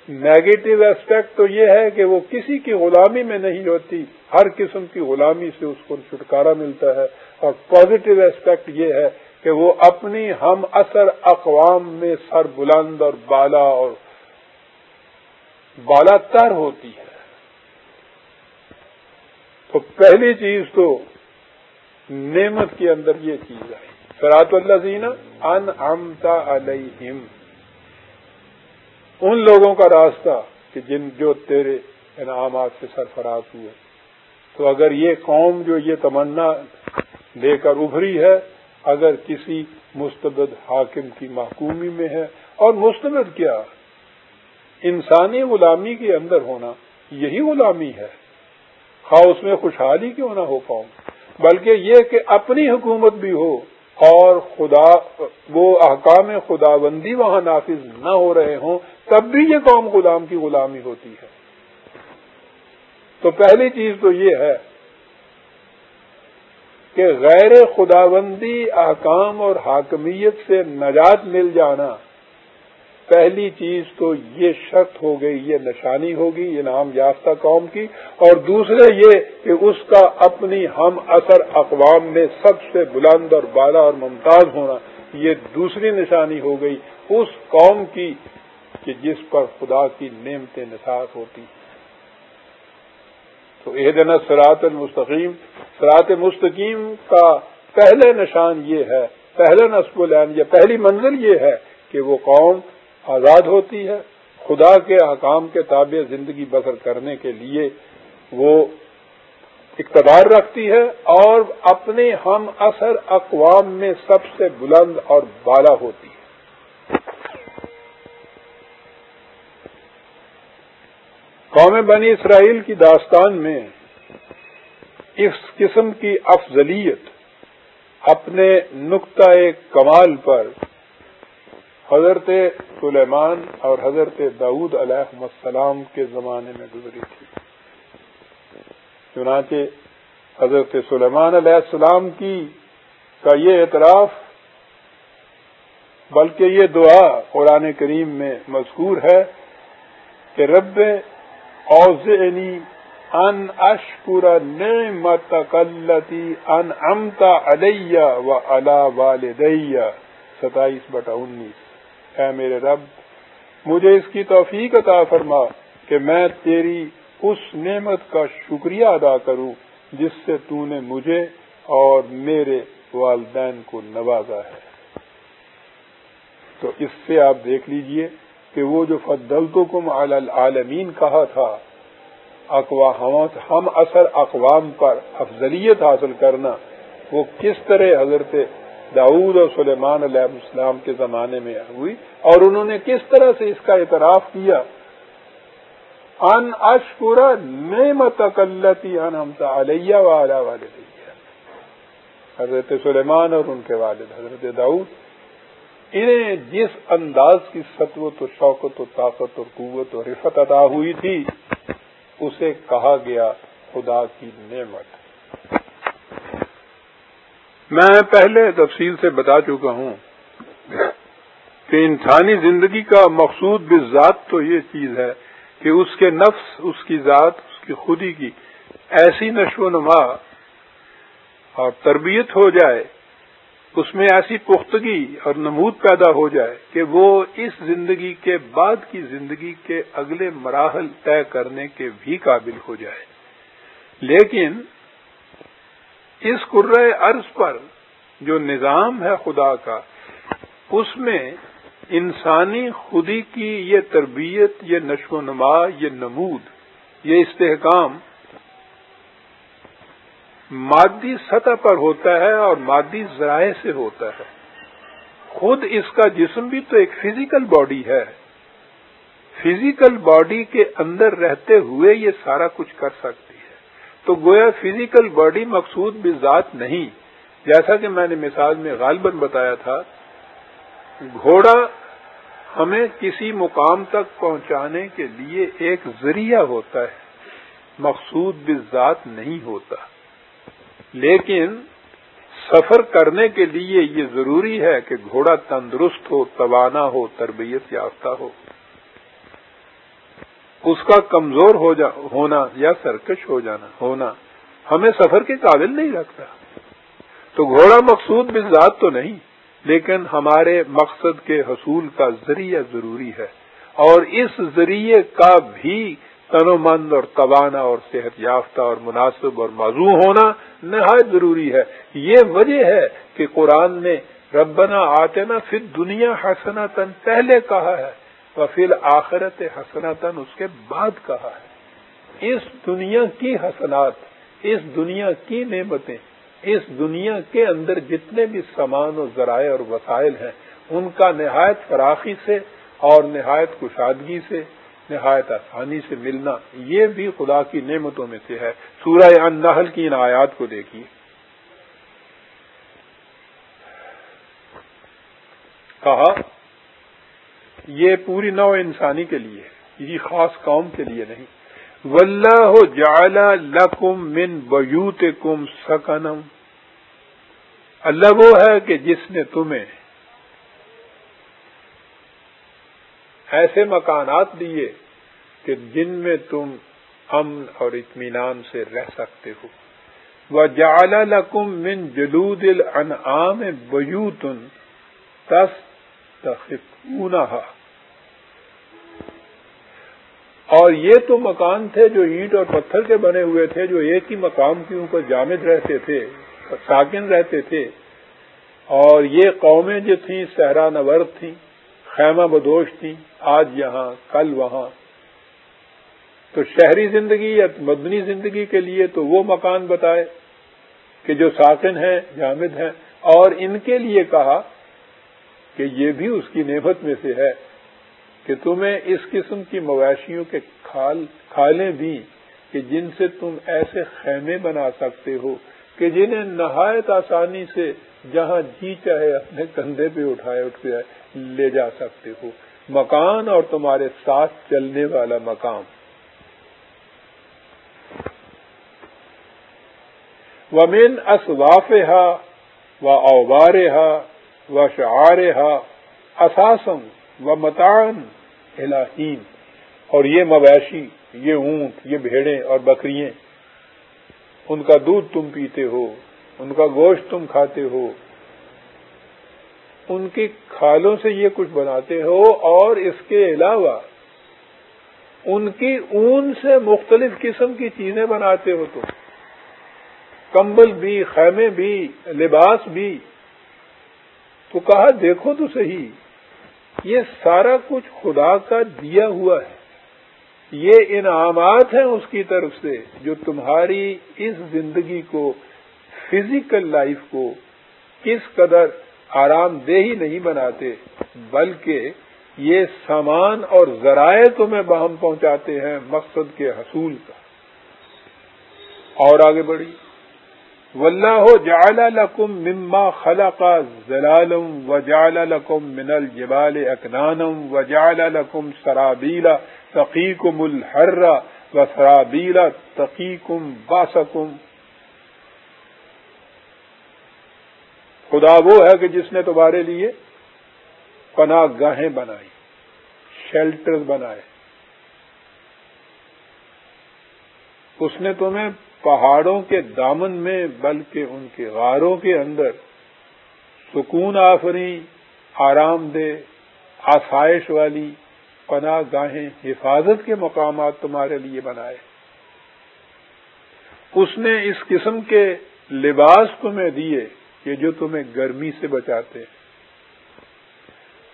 نیگیٹو اسپیکٹ تو یہ ہے کہ وہ کسی کی غلامی میں نہیں ہوتی، ہر قسم کی غلامی سے اس کو چھٹکارا ملتا ہے اور پازیٹو اسپیکٹ یہ ہے کہ وہ اپنی ہم اثر اقوام میں سر بلند اور بالا اور بالا تر ہوتی ہے۔ تو پہلی چیز تو نعمت کے اندر یہ چیز آئی۔ سرات اللہ زینا ان امتا علیہم۔ ان لوگوں کا راستہ کہ جن جو تیرے انعامات سے سرفراز ہوئے۔ تو اگر یہ قوم جو یہ تمنا لے کر ابھری ہے اگر کسی مستبد حاکم کی محکومی میں ہے، اور مستبد کیا؟ انسانی غلامی کے اندر ہونا یہی غلامی ہے۔ خواہ اس میں خوشحالی کیوں نہ ہو قوم بلکہ یہ کہ اپنی حکومت بھی ہو اور خدا، وہ احکام خدا بندی وہاں نافذ نہ ہو رہے ہوں، تب بھی یہ قوم غلام کی غلامی ہوتی ہے۔ تو پہلی چیز تو یہ ہے کہ غیر خداوندی احکام اور حاکمیت سے نجات مل جانا، پہلی چیز تو یہ شرط ہو گئی، یہ نشانی ہوگی، یہ نام یافتہ قوم کی، اور دوسرے یہ کہ اس کا اپنی ہم اثر اقوام میں سب سے بلند اور بالا اور ممتاز ہونا، یہ دوسری نشانی ہو گئی، اس قوم کی کہ جس پر خدا کی نعمت نثار ہوتی۔ تو یہ دن سرات المستقیم سرات مستقیم کا پہلے نشان یہ ہے پہلا نصب العین یا پہلی منزل یہ ہے کہ وہ قوم آزاد ہوتی ہے، خدا کے حکام کے تابع زندگی بسر کرنے کے لیے وہ اقتدار رکھتی ہے اور اپنے ہم اثر اقوام میں سب سے بلند اور بالا ہوتی ہے قوم بنی اسرائیل کی داستان میں اس قسم کی افضلیت اپنے نقطۂ کمال پر حضرت سلیمان اور حضرت داود علیہ السلام کے زمانے میں گزری تھی۔ چنانچہ حضرت سلیمان علیہ السلام کی کا یہ اعتراف، بلکہ یہ دعا قرآن کریم میں مذکور ہے کہ رب اوزعنی ان اشکر نعمت کلتی ان امتا علیہ و علا والدیہ ستائیس بٹا انیس اے میرے رب، مجھے اس کی توفیق عطا فرما کہ میں تیری اس نعمت کا شکریہ ادا کروں، جس سے تو نے مجھے اور میرے والدین کو نوازا ہے۔ تو اس سے آپ دیکھ لیجیے۔ کہ وہ جو فدلتوں کو العالمین کہا تھا ہم اثر اقوام پر افضلیت حاصل کرنا، وہ کس طرح حضرت داود اور سلیمان علیہ السلام کے زمانے میں ہوئی اور انہوں نے کس طرح سے اس کا اعتراف کیا؟ ان اشکرا نعمت کلتی ان علیہ والا والے حضرت سلیمان اور ان کے والد، حضرت داؤد۔ انہیں جس انداز کی سطوت و شوقت و طاقت اور قوت و رفت ادا ہوئی تھی، اسے کہا گیا خدا کی نعمت۔ میں پہلے تفصیل سے بتا چکا ہوں کہ انسانی زندگی کا مقصود بھی ذات تو یہ چیز ہے کہ اس کے نفس، اس کی ذات، اس کی خودی کی ایسی نشو و نما اور تربیت ہو جائے اس میں ایسی پختگی اور نمود پیدا ہو جائے کہ وہ اس زندگی کے بعد کی زندگی کے اگلے مراحل طے کرنے کے بھی قابل ہو جائے۔ لیکن اس قرۂ عرض پر جو نظام ہے خدا کا، اس میں انسانی خودی کی یہ تربیت، یہ نشو و نما، یہ نمود، یہ استحکام مادی سطح پر ہوتا ہے اور مادی ذرائع سے ہوتا ہے۔ خود اس کا جسم بھی تو ایک فزیکل باڈی ہے۔ فزیکل باڈی کے اندر رہتے ہوئے یہ سارا کچھ کر سکتی ہے۔ تو گویا فزیکل باڈی مقصود بھی ذات نہیں۔ جیسا کہ میں نے مثال میں غالباً بتایا تھا، گھوڑا ہمیں کسی مقام تک پہنچانے کے لیے ایک ذریعہ ہوتا ہے۔ مقصود بھی ذات نہیں ہوتا۔ لیکن سفر کرنے کے لیے یہ ضروری ہے کہ گھوڑا تندرست ہو، توانا ہو، تربیت یافتہ ہو۔ اس کا کمزور ہو جا، ہونا یا سرکش ہو جانا، ہونا ہمیں سفر کے قابل نہیں رکھتا۔ تو گھوڑا مقصود بھی ذات تو نہیں، لیکن ہمارے مقصد کے حصول کا ذریعہ ضروری ہے۔ اور اس ذریعے کا بھی تن و مند اور توانا اور صحت یافتہ اور مناسب اور موضوع ہونا نہایت ضروری ہے۔ یہ وجہ ہے کہ قرآن نے ربنا آتے نا پھر دنیا حسناتن پہلے کہا ہے اور پھر آخرت حسناتن اس کے بعد کہا ہے۔ اس دنیا کی حسنات، اس دنیا کی نعمتیں، اس دنیا کے اندر جتنے بھی سامان و ذرائع اور وسائل ہیں، ان کا نہایت فراخی سے اور نہایت کشادگی سے نہایت آسانی سے ملنا یہ بھی خدا کی نعمتوں میں سے ہے۔ سورہ النحل کی ان آیات کو دیکھیے۔ کہا، یہ پوری نو انسانی کے لیے یہ خاص قوم کے لیے نہیں۔ ولہ جعل لکم من بیوت کم سکنم اللہ وہ ہے کہ جس نے تمہیں ایسے مکانات دیے کہ جن میں تم امن اور اطمینان سے رہ سکتے ہو۔ وہ جال لکم من جلود الانعام بیوتن تس تخونہ اور یہ تو مکان تھے جو اینٹ اور پتھر کے بنے ہوئے تھے، جو ایک ہی مقام کے اوپر جامد رہتے تھے، ساکن رہتے تھے۔ اور یہ قومیں جو تھیں، صحرا نورد تھیں۔ خیمہ بدوش تھی، آج یہاں، کل وہاں۔ تو شہری زندگی یا مدنی زندگی کے لیے تو وہ مکان بتائے کہ جو ساکن ہیں جامد ہیں اور ان کے لیے کہا کہ یہ بھی اس کی نعمت میں سے ہے کہ تمہیں اس قسم کی مویشیوں کے کھال، کھالیں بھی کہ جن سے تم ایسے خیمے بنا سکتے ہو کہ جنہیں نہایت آسانی سے جہاں جی چاہے اپنے کندھے پہ اٹھائے، اٹھ کے لے جا سکتے ہو۔ مکان اور تمہارے ساتھ چلنے والا مقام۔ ومن اسواف ہا و اوبار ہا و شعار ہا اساسم و متان الہین اور یہ مویشی، یہ اونٹ، یہ بھیڑیں اور بکریاں، ان کا دودھ تم پیتے ہو، ان کا گوشت تم کھاتے ہو۔ ان کی کھالوں سے یہ کچھ بناتے ہو اور اس کے علاوہ ان کی اون سے مختلف قسم کی چیزیں بناتے ہو تو کمبل بھی، خیمے بھی، لباس بھی۔ تو کہا، دیکھو تو صحیح، یہ سارا کچھ خدا کا دیا ہوا ہے۔ یہ انعامات ہیں اس کی طرف سے جو تمہاری اس زندگی کو فزیکل لائف کو، کس قدر آرام دہ ہی نہیں بناتے، بلکہ یہ سامان اور ذرائع تمہیں باہم پہنچاتے ہیں مقصد کے حصول کا اور آگے بڑھی واللہ جعل لکم مما خلق ظلالم وجعل لکم من الجبال اکنانم وجعل لکم سرابیل تقیکم الحر وسرابیل تقیکم باسکم خدا وہ ہے کہ جس نے تمہارے لیے پناہ گاہیں بنائی شیلٹر بنائے۔ اس نے تمہیں پہاڑوں کے دامن میں، بلکہ ان کے غاروں کے اندر سکون آفری، آرام دہ، آسائش والی پناہ گاہیں حفاظت کے مقامات تمہارے لیے بنائے۔ اس نے اس قسم کے لباس تمہیں دیے کہ جو تمہیں گرمی سے بچاتے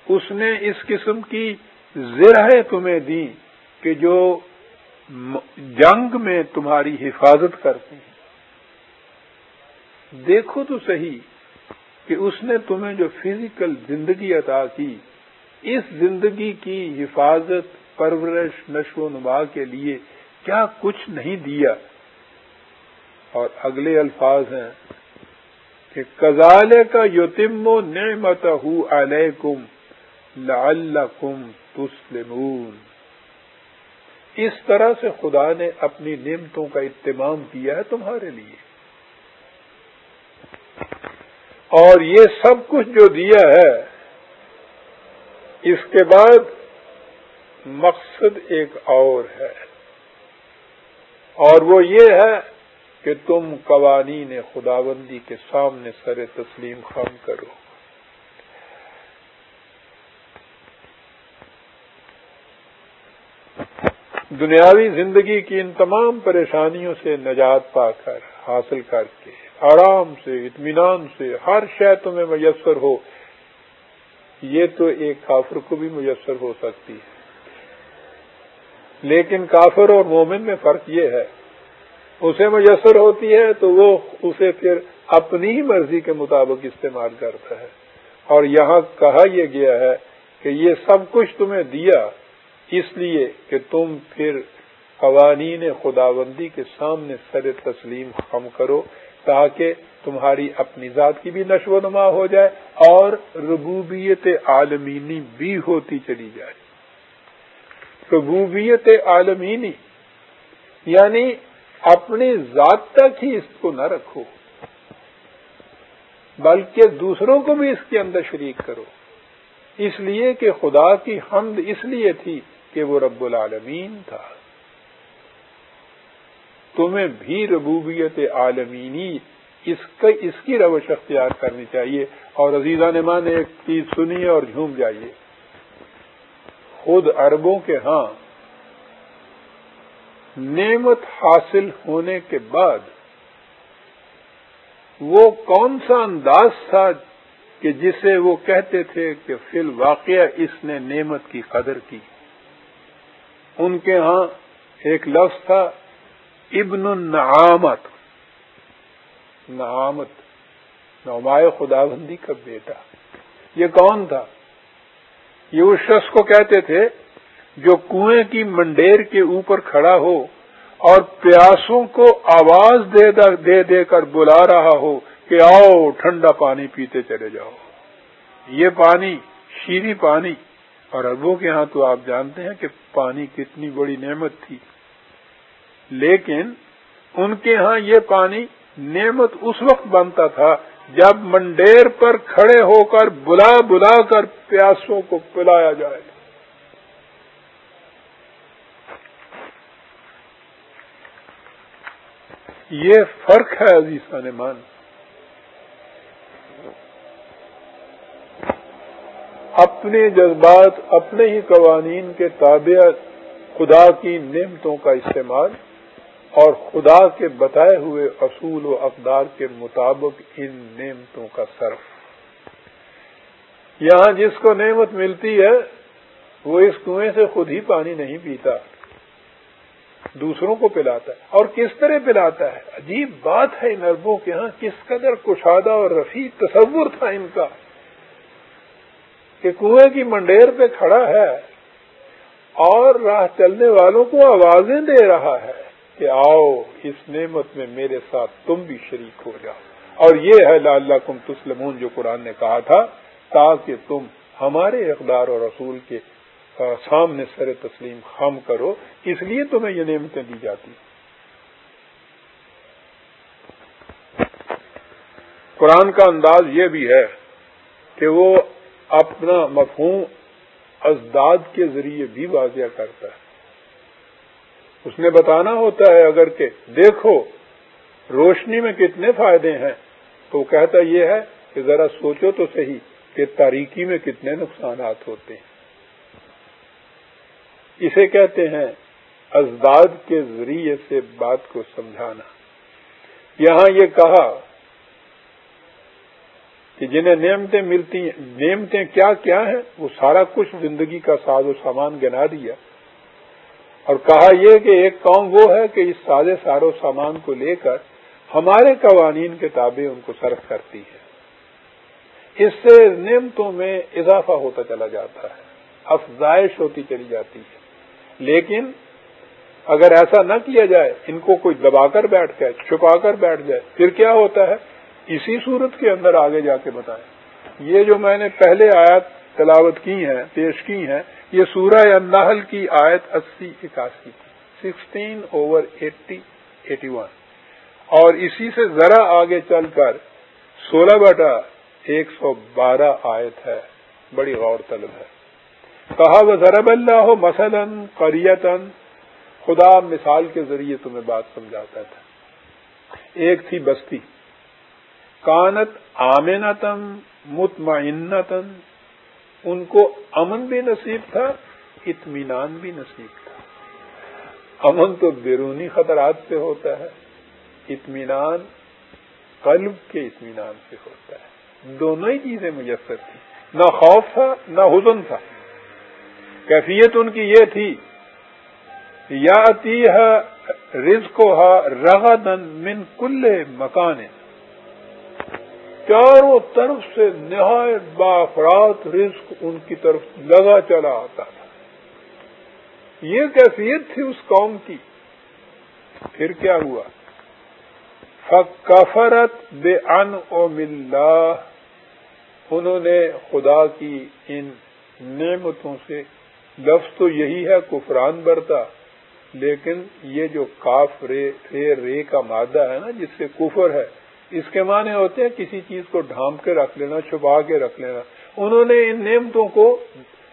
اس نے اس قسم کی زرہیں تمہیں دی کہ جو جنگ میں تمہاری حفاظت کرتے ہیں۔ دیکھو تو صحیح کہ اس نے تمہیں جو فزیکل زندگی عطا کی، اس زندگی کی حفاظت، پرورش، نشو و نما کے لیے کیا کچھ نہیں دیا۔ اور اگلے الفاظ ہیں۔ کہ کزالے کا یوتم نعمت ہُو علیکم لعلکم تسلمون۔ اس طرح سے خدا نے اپنی نعمتوں کا اہتمام کیا ہے تمہارے لیے۔ اور یہ سب کچھ جو دیا ہے، اس کے بعد مقصد ایک اور ہے۔ اور وہ یہ ہے کہ تم قوانین خداوندی کے سامنے سر تسلیم خام کرو۔ دنیاوی زندگی کی ان تمام پریشانیوں سے نجات پا کر حاصل کر کے آرام سے، اطمینان سے ہر شے تمہیں میسر ہو، یہ تو ایک کافر کو بھی میسر ہو سکتی ہے۔ لیکن کافر اور مومن میں فرق یہ ہے اسے میسر ہوتی ہے تو وہ اسے پھر اپنی ہی مرضی کے مطابق استعمال کرتا ہے۔ اور یہاں کہا یہ گیا ہے کہ یہ سب کچھ تمہیں دیا، اس لیے کہ تم پھر قوانین خداوندی کے سامنے سر تسلیم خم کرو تاکہ تمہاری اپنی ذات کی بھی نشو و نما ہو جائے اور ربوبیت عالمینی بھی ہوتی چلی جائے۔ ربوبیت عالمینی یعنی اپنی ذات تک ہی اس کو نہ رکھو، بلکہ دوسروں کو بھی اس کے اندر شریک کرو۔ اس لیے کہ خدا کی حمد اس لیے تھی کہ وہ رب العالمین تھا۔ تمہیں بھی ربوبیت عالمینی اس اس کی روش اختیار کرنی چاہیے۔ اور عزیزہ نما نے ایک چیز سنی اور جھوم جائیے۔ خود عربوں کے ہاں نعمت حاصل ہونے کے بعد وہ کون سا انداز تھا کہ جسے وہ کہتے تھے کہ فی الواقع اس نے نعمت کی قدر کی؟ ان کے ہاں ایک لفظ تھا، ابن النعامت۔ نعامت، نعمائے خدا بندی کا بیٹا۔ یہ کون تھا؟ یہ اس شخص کو کہتے تھے جو کنویں کی منڈیر کے اوپر کھڑا ہو اور پیاسوں کو آواز دے دے دے کر بلا رہا ہو کہ آؤ، ٹھنڈا پانی پیتے چلے جاؤ۔ یہ پانی شیری پانی۔ اور اربوں کے ہاں تو آپ جانتے ہیں کہ پانی کتنی بڑی نعمت تھی۔ لیکن ان کے ہاں یہ پانی نعمت اس وقت بنتا تھا جب منڈیر پر کھڑے ہو کر بلا بلا کر پیاسوں کو پلایا جائے۔ یہ فرق ہے عزیز مان۔ اپنے جذبات، اپنے ہی قوانین کے تابع خدا کی نعمتوں کا استعمال اور خدا کے بتائے ہوئے اصول و اقدار کے مطابق ان نعمتوں کا صرف۔ یہاں جس کو نعمت ملتی ہے، وہ اس کنویں سے خود ہی پانی نہیں پیتا۔ دوسروں کو پلاتا ہے اور کس طرح پلاتا ہے؟ عجیب بات ہے ان اربوں کے ہاں کس قدر کشادہ اور رفیع تصور تھا ان کا کہ کنویں کی منڈیر پہ کھڑا ہے اور راہ چلنے والوں کو آوازیں دے رہا ہے کہ آؤ اس نعمت میں میرے ساتھ تم بھی شریک ہو جاؤ۔ اور یہ ہے لا کم تسلمون جو قرآن نے کہا تھا، تاکہ تم ہمارے اقدار اور رسول کے سامنے سر تسلیم خم کرو، اس لیے تمہیں یہ نعمتیں دی جاتی قرآن کا انداز یہ بھی ہے کہ وہ اپنا مفہوم ازداد کے ذریعے بھی واضح کرتا ہے۔ اس نے بتانا ہوتا ہے اگر کہ دیکھو، روشنی میں کتنے فائدے ہیں، تو کہتا یہ ہے کہ ذرا سوچو تو صحیح کہ تاریکی میں کتنے نقصانات ہوتے ہیں۔ اسے کہتے ہیں ازداد کے ذریعے سے بات کو سمجھانا۔ یہاں یہ کہا کہ جنہیں نعمتیں ملتی ہیں، نعمتیں کیا کیا ہیں؟ وہ سارا کچھ زندگی کا ساز و سامان گنا دیا۔ اور کہا یہ کہ ایک قوم وہ ہے کہ اس سارے سارو سامان کو لے کر ہمارے قوانین کے تابع ان کو صرف کرتی ہے۔ اس سے نعمتوں میں اضافہ ہوتا چلا جاتا ہے، افزائش ہوتی چلی جاتی ہے۔ لیکن اگر ایسا نہ کیا جائے، ان کو کوئی دبا کر بیٹھ جائے، چھپا کر بیٹھ جائے، پھر کیا ہوتا ہے؟ اسی صورت کے اندر آگے جا کے بتائیں۔ یہ جو میں نے پہلے آیات تلاوت کی ہیں، پیش کی ہیں، یہ سورہ النحل کی آیت اسی اکاسی sixteen over eighty eighty one اور اسی سے ذرا آگے چل کر سولہ بٹا ایک سو بارہ آیت ہے، بڑی غور طلب ہے۔ کہا وہ ضرب اللہ ہو مثلاً قریتن خدا مثال کے ذریعے تمہیں بات سمجھاتا تھا۔ ایک تھی بستی۔ کانت آمینتن مطمئنتن ان کو امن بھی نصیب تھا، اطمینان بھی نصیب تھا۔ امن تو بیرونی خطرات سے ہوتا ہے، اطمینان قلب کے اطمینان سے ہوتا ہے۔ دونوں ہی چیزیں میسر تھیں۔ نہ خوف تھا، نہ حزن تھا۔ کیفیت ان کی یہ تھی یا اتی ہے رز کو رغدن من کل مکان۔ چاروں طرف سے نہایت بافرات رزق ان کی طرف لگا چلا آتا تھا۔ یہ کیفیت تھی اس قوم کی۔ پھر کیا ہوا؟ فکفرت بے ان او ملا انہوں نے خدا کی ان نعمتوں سے لفظ تو یہی ہے، کفران برتا، لیکن یہ جو کاف رے رے رے کا مادہ ہے نا، جس سے کفر ہے، اس کے معنی ہوتے ہیں کسی چیز کو ڈھانپ کے رکھ لینا، چھپا کے رکھ لینا۔ انہوں نے ان نعمتوں کو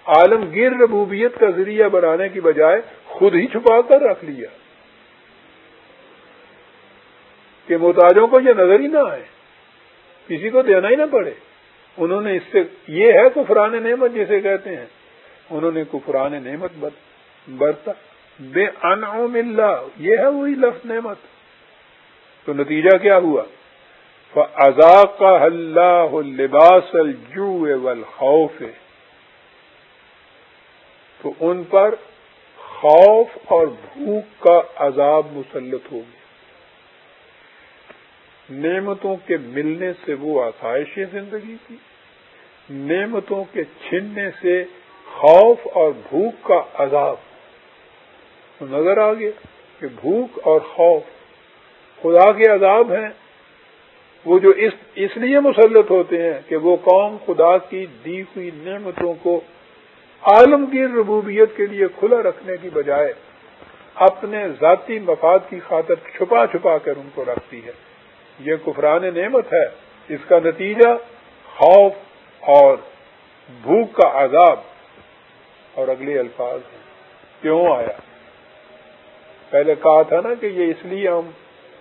عالمگیر ربوبیت کا ذریعہ بنانے کی بجائے خود ہی چھپا کر رکھ لیا۔ کہ محتاجوں کو یہ نظر ہی نہ آئے، کسی کو دینا ہی نہ پڑے۔ انہوں نے اس سے، یہ ہے کفران نعمت جسے کہتے ہیں۔ انہوں نے کفران نعمت برتا۔ بے انعم اللہ، یہ ہے وہی لفظ نعمت۔ تو نتیجہ کیا ہوا؟ کا اللہ لباس الجو والخوف۔ تو ان پر خوف اور بھوک کا عذاب مسلط ہو گیا۔ نعمتوں کے ملنے سے وہ آسائش زندگی کی، نعمتوں کے چھننے سے خوف اور بھوک کا عذاب۔ تو نظر آ گیا کہ بھوک اور خوف خدا کے عذاب ہیں۔ وہ جو اس اس لیے مسلط ہوتے ہیں کہ وہ قوم خدا کی دی ہوئی نعمتوں کو عالمگیر ربوبیت کے لیے کھلا رکھنے کی بجائے اپنے ذاتی مفاد کی خاطر چھپا چھپا کر ان کو رکھتی ہے۔ یہ کفران نعمت ہے۔ اس کا نتیجہ خوف اور بھوک کا عذاب۔ اور اگلے الفاظ ہیں۔ کیوں آیا؟ پہلے کہا تھا نا کہ یہ اس لیے ہم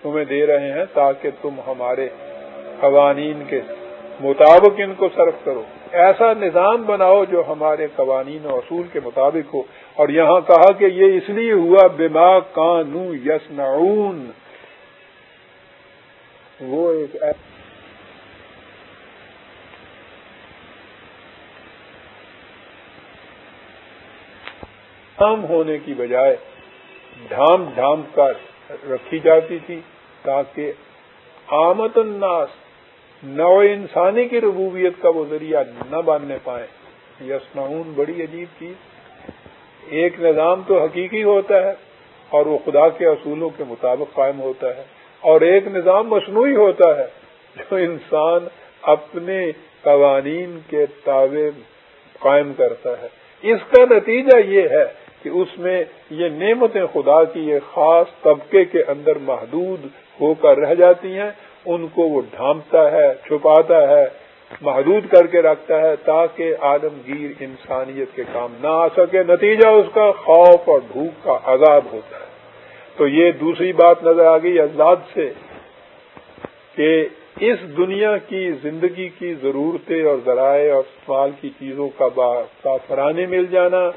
تمہیں دے رہے ہیں تاکہ تم ہمارے قوانین کے مطابق ان کو صرف کرو۔ ایسا نظام بناؤ جو ہمارے قوانین و اصول کے مطابق ہو۔ اور یہاں کہا کہ یہ اس لیے ہوا، بما کانو یس وہ ایک عام ہونے کی بجائے ڈھام ڈھام کر رکھی جاتی تھی تاکہ آمد الناس نو انسانی کی ربوبیت کا وہ ذریعہ نہ باندھنے پائے یسنعون بڑی عجیب چیز۔ ایک نظام تو حقیقی ہوتا ہے اور وہ خدا کے اصولوں کے مطابق قائم ہوتا ہے، اور ایک نظام مصنوعی ہوتا ہے جو انسان اپنے قوانین کے تابع قائم کرتا ہے۔ اس کا نتیجہ یہ ہے کہ اس میں یہ نعمتیں خدا کی یہ خاص طبقے کے اندر محدود ہو کر رہ جاتی ہیں، ان کو وہ ڈھانپتا ہے، چھپاتا ہے، محدود کر کے رکھتا ہے تاکہ عالمگیر انسانیت کے کام نہ آ سکے۔ نتیجہ اس کا خوف اور بھوک کا عذاب ہوتا ہے۔ تو یہ دوسری بات نظر آ گئی آزاد سے کہ اس دنیا کی زندگی کی ضرورتیں اور ذرائع اور استعمال کی چیزوں کا فرانے مل جانا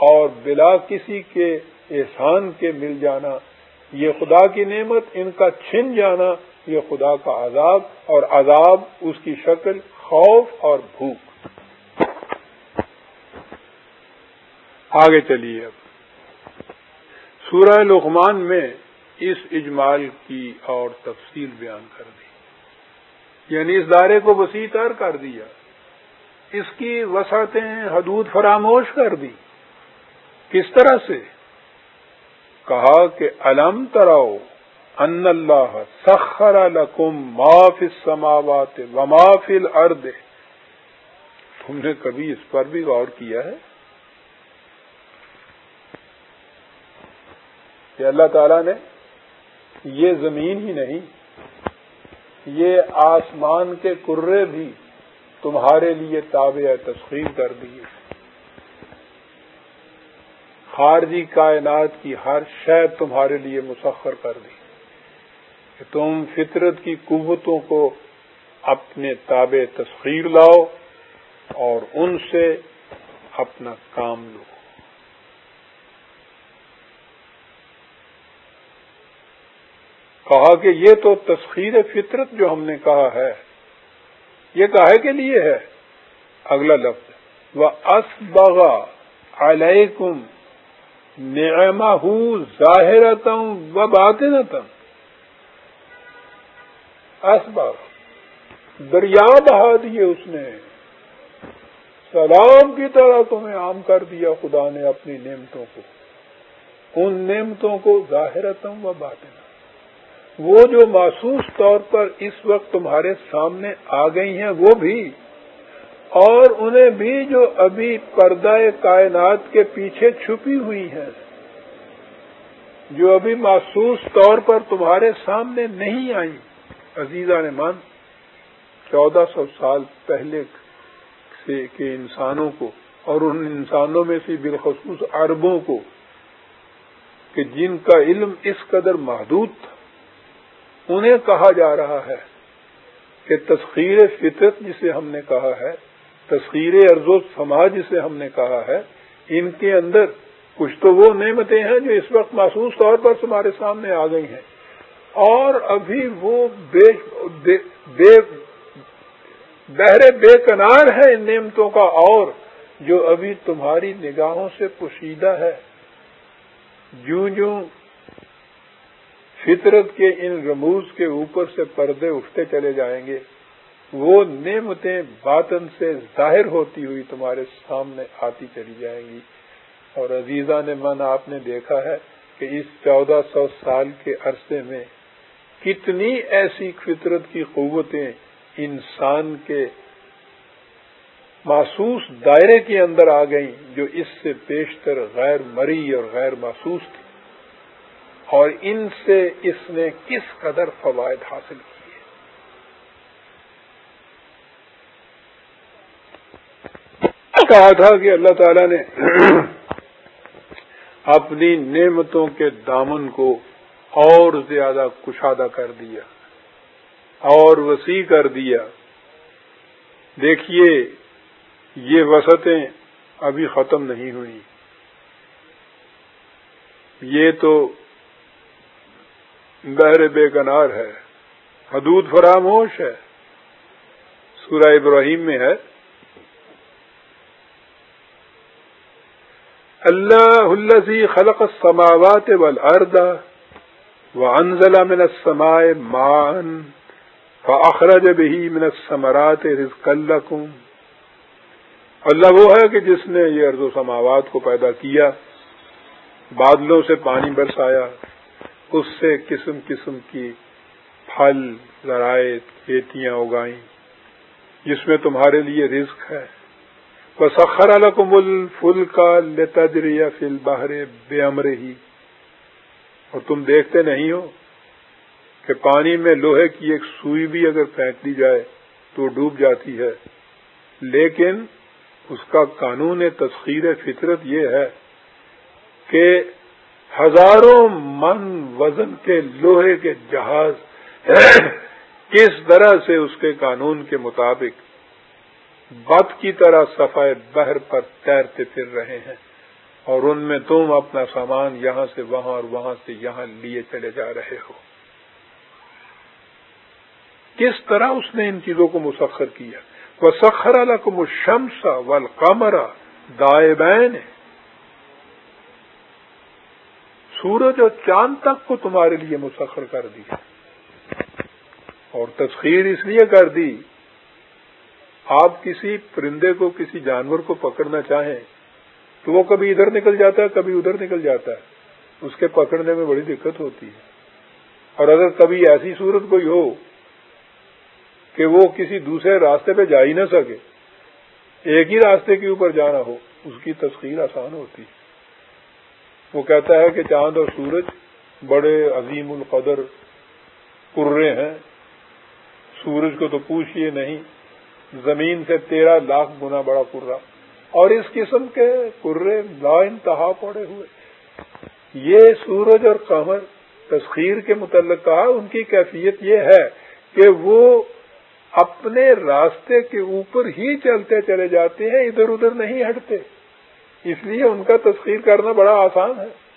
اور بلا کسی کے احسان کے مل جانا۔ یہ خدا کی نعمت، ان کا چھن جانا، یہ خدا کا عذاب اور عذاب اس کی شکل خوف اور بھوک۔ آگے چلیے۔ اب سورہ لقمان میں اس اجمال کی اور تفصیل بیان کر دی۔ یعنی اس دائرے کو وسیع تر کر دیا۔ اس کی وسعتیں حدود فراموش کر دی۔ کس طرح سے؟ کہا کہ الم تراؤ ان اللہ سخر لکم ما فی السماوات و ما فی الارض۔ تم نے کبھی اس پر بھی غور کیا ہے؟ کہ اللہ تعالی نے یہ زمین ہی نہیں، یہ آسمان کے کرے بھی تمہارے لیے تابع تسخیر کر دیے خارجی کائنات کی ہر شے تمہارے لیے مسخر کر دی۔ کہ تم فطرت کی قوتوں کو اپنے تابع تسخیر لاؤ اور ان سے اپنا کام لو۔ کہا کہ یہ تو تسخیر فطرت جو ہم نے کہا ہے، یہ کہے کے لیے ہے؟ اگلا لفظ وہ اسبغا علیکم نعما ظاہرتم و باطنتم اسباب دریا بہا دیے اس نے۔ سلام کی طرح تمہیں عام کر دیا خدا نے اپنی نعمتوں کو۔ ان نعمتوں کو ظاہرتم و باطن وہ جو محسوس طور پر اس وقت تمہارے سامنے آ گئی ہیں، وہ بھی اور انہیں بھی جو ابھی پردہ کائنات کے پیچھے چھپی ہوئی ہیں، جو ابھی محسوس طور پر تمہارے سامنے نہیں آئی عزیزہ نے مان چودہ سو سال پہلے سے کے انسانوں کو اور ان انسانوں میں سے بالخصوص عربوں کو کہ جن کا علم اس قدر محدود تھا، انہیں کہا جا رہا ہے کہ تسخیر فطرت جسے ہم نے کہا ہے تصویر ارض و سماج سے ہم نے کہا ہے، ان کے اندر کچھ تو وہ نعمتیں ہیں جو اس وقت محسوس طور پر تمہارے سامنے آ گئی ہیں۔ اور ابھی وہ بے بے بہرے بے کنار ہے ان نعمتوں کا، اور جو ابھی تمہاری نگاہوں سے پوشیدہ ہے۔ جوں جوں فطرت کے ان رموز کے اوپر سے پردے اٹھتے چلے جائیں گے۔ وہ نعمتیں باطن سے ظاہر ہوتی ہوئی تمہارے سامنے آتی چلی جائیں گی۔ اور عزیزہ نے من آپ نے دیکھا ہے کہ اس چودہ سو سال کے عرصے میں کتنی ایسی فطرت کی قوتیں انسان کے محسوس دائرے کے اندر آ گئیں جو اس سے بیشتر غیر مری اور غیر محسوس تھی۔ اور ان سے اس نے کس قدر فوائد حاصل کی کہا تھا کہ اللہ تعالی نے اپنی نعمتوں کے دامن کو اور زیادہ کشادہ کر دیا، اور وسیع کر دیا۔ دیکھیے، یہ وسطیں ابھی ختم نہیں ہوئی۔ یہ تو بحر بے کنار ہے۔ حدود فراموش ہے۔ سورہ ابراہیم میں ہے۔ اللہ الزی خلق السماوات والارض وانزل من السماء ماء فاخرج به من الثمرات رزقا لكم اللہ وہ ہے کہ جس نے یہ ارض و سماوات کو پیدا کیا، بادلوں سے پانی برسایا، اس سے قسم قسم کی پھل، ذرائع، کھیتیاں اگائیں، جس میں تمہارے لیے رزق ہے۔ سخر الکم الفل کا لتجریا فل باہر ہی اور تم دیکھتے نہیں ہو کہ پانی میں لوہے کی ایک سوئی بھی اگر پھینک دی جائے تو ڈوب جاتی ہے۔ لیکن اس کا قانون تسخیر فطرت یہ ہے کہ ہزاروں من وزن کے لوہے کے جہاز کس طرح سے اس کے قانون کے مطابق بت کی طرح صفائے بہر پر تیرتے پھر رہے ہیں اور ان میں تم اپنا سامان یہاں سے وہاں اور وہاں سے یہاں لیے چلے جا رہے ہو۔ کس طرح اس نے ان چیزوں کو مسخر کیا؟ وہ سخر الکم شمسا ول کمرا دائبین سورج اور چاند تک کو تمہارے لیے مسخر کر دیا اور تسخیر اس لیے کر دی آپ کسی پرندے کو، کسی جانور کو پکڑنا چاہیں تو وہ کبھی ادھر نکل جاتا ہے، کبھی ادھر نکل جاتا ہے۔ اس کے پکڑنے میں بڑی دقت ہوتی ہے۔ اور اگر کبھی ایسی صورت کوئی ہو کہ وہ کسی دوسرے راستے پہ جا ہی نہ سکے، ایک ہی راستے کے اوپر جانا ہو، اس کی تسخیر آسان ہوتی ہے۔ وہ کہتا ہے کہ چاند اور سورج بڑے عظیم القدر کرے ہیں۔ سورج کو تو پوچھئے نہیں۔ زمین سے تیرہ لاکھ گنا بڑا کرا اور اس قسم کے کرے لا انتہا پڑے ہوئے۔ یہ سورج اور قمر تسخیر کے متعلق کہا، ان کی کیفیت یہ ہے کہ وہ اپنے راستے کے اوپر ہی چلتے چلے جاتے ہیں، ادھر ادھر نہیں ہٹتے۔ اس لیے ان کا تسخیر کرنا بڑا آسان ہے۔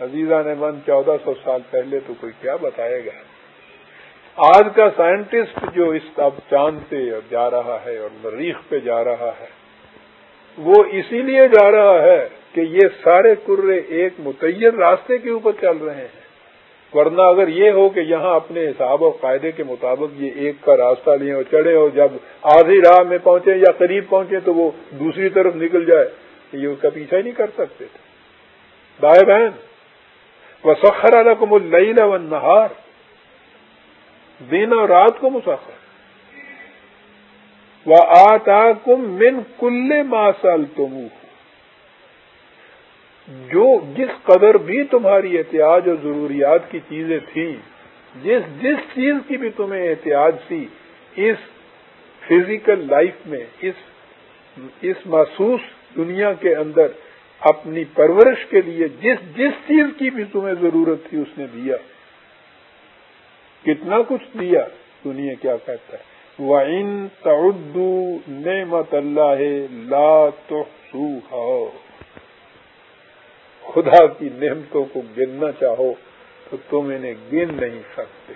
عزیزہ نے من چودہ سو سال پہلے تو کوئی کیا بتائے گا؟ آج کا سائنٹسٹ جو اس اب چاند پہ جا رہا ہے اور مریخ پہ جا رہا ہے، وہ اسی لیے جا رہا ہے کہ یہ سارے کرے ایک متعین راستے کے اوپر چل رہے ہیں۔ ورنہ اگر یہ ہو کہ یہاں اپنے حساب اور قاعدے کے مطابق یہ ایک کا راستہ لیے اور چڑھے اور جب آدھی راہ میں پہنچے یا قریب پہنچے تو وہ دوسری طرف نکل جائے یہ اس کا پیچھا ہی نہیں کر سکتے۔ تھے بائے بہن وہ سخر الحکم اللہ و نہار دن اور رات کو مسافر۔ وہ آتا کم من کل ماسال تم جو جس قدر بھی تمہاری احتیاط اور ضروریات کی چیزیں تھیں، جس جس چیز کی بھی تمہیں احتیاط تھی، اس فزیکل لائف میں، اس اس محسوس دنیا کے اندر اپنی پرورش کے لیے جس جس چیز کی بھی تمہیں ضرورت تھی، اس نے دیا۔ کتنا کچھ دیا سنیے کیا کہتا ہے۔ وَإِن تَعُدُّوا نعمت اللہ لا تُحْصُوهَا۔ خدا کی نعمتوں کو گننا چاہو تو تم انہیں گن نہیں سکتے۔